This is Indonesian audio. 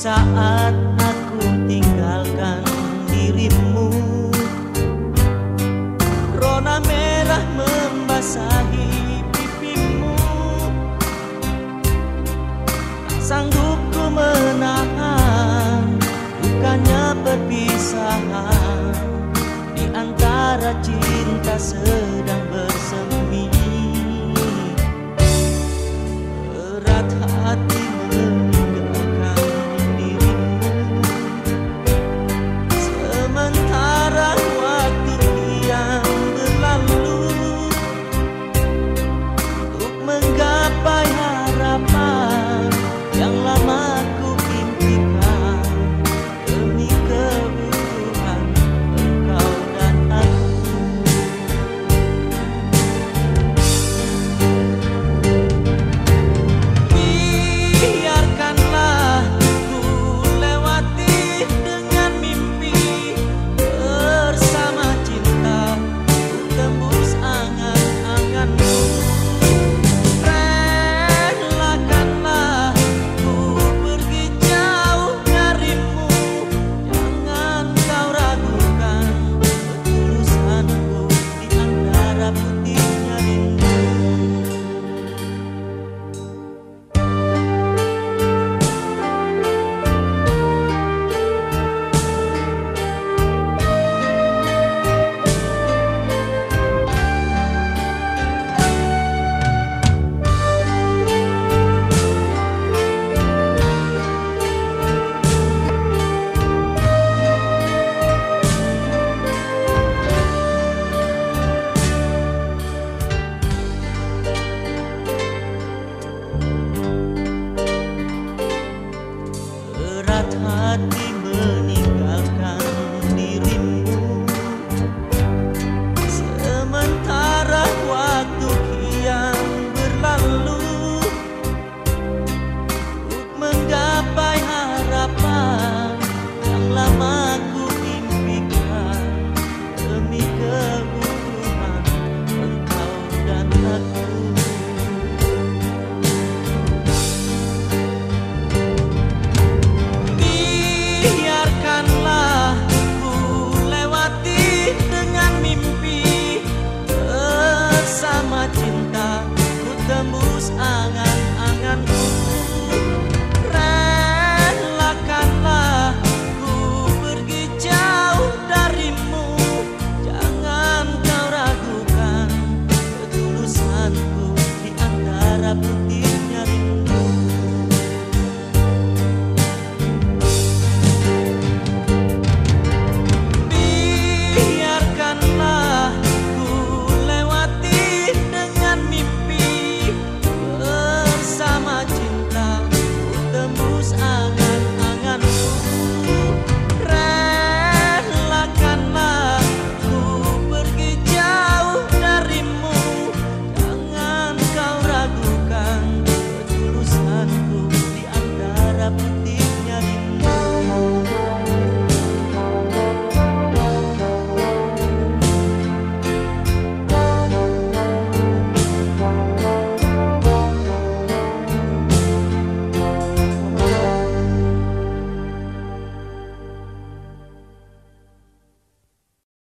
saat aku tinggalkan dirimu. Rona merah membasahi pipimu. Tak sanggup ku menahan Bukannya perpisahan. Di antara cinta sedang